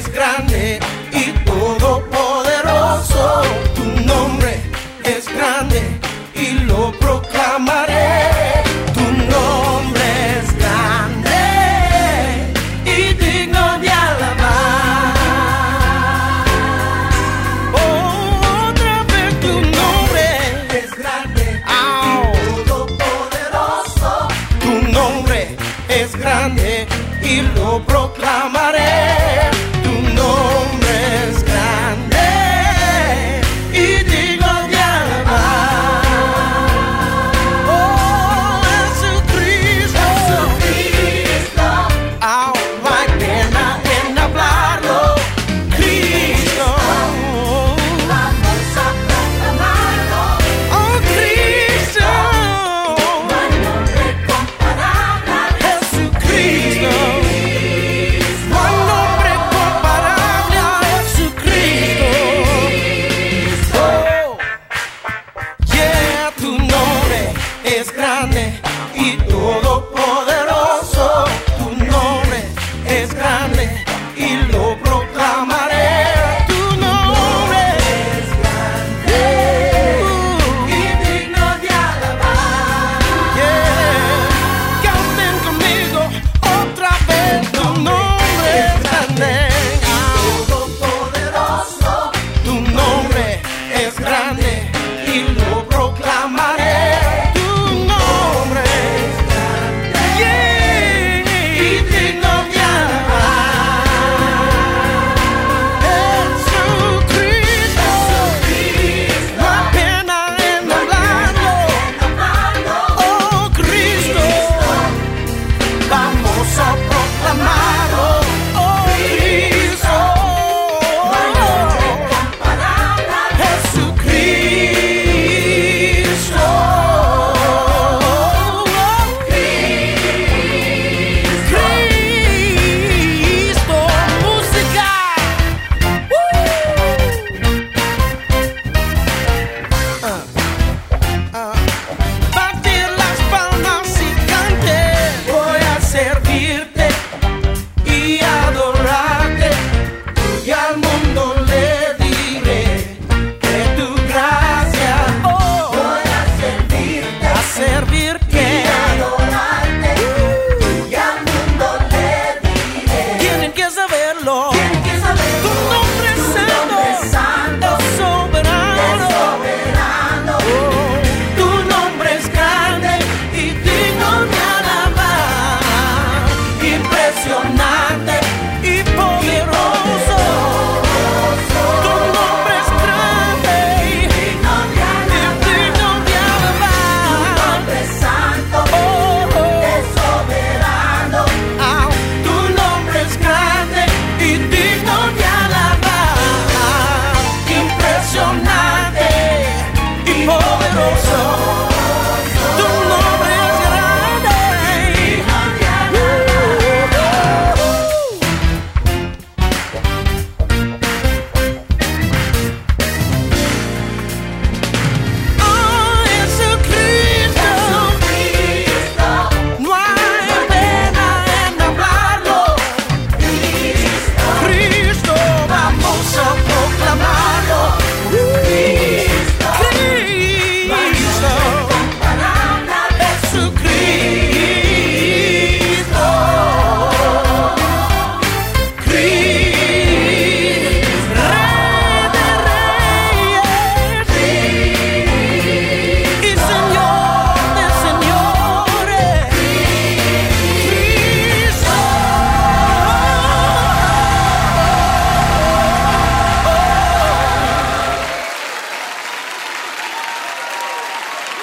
es grande. up. emocional.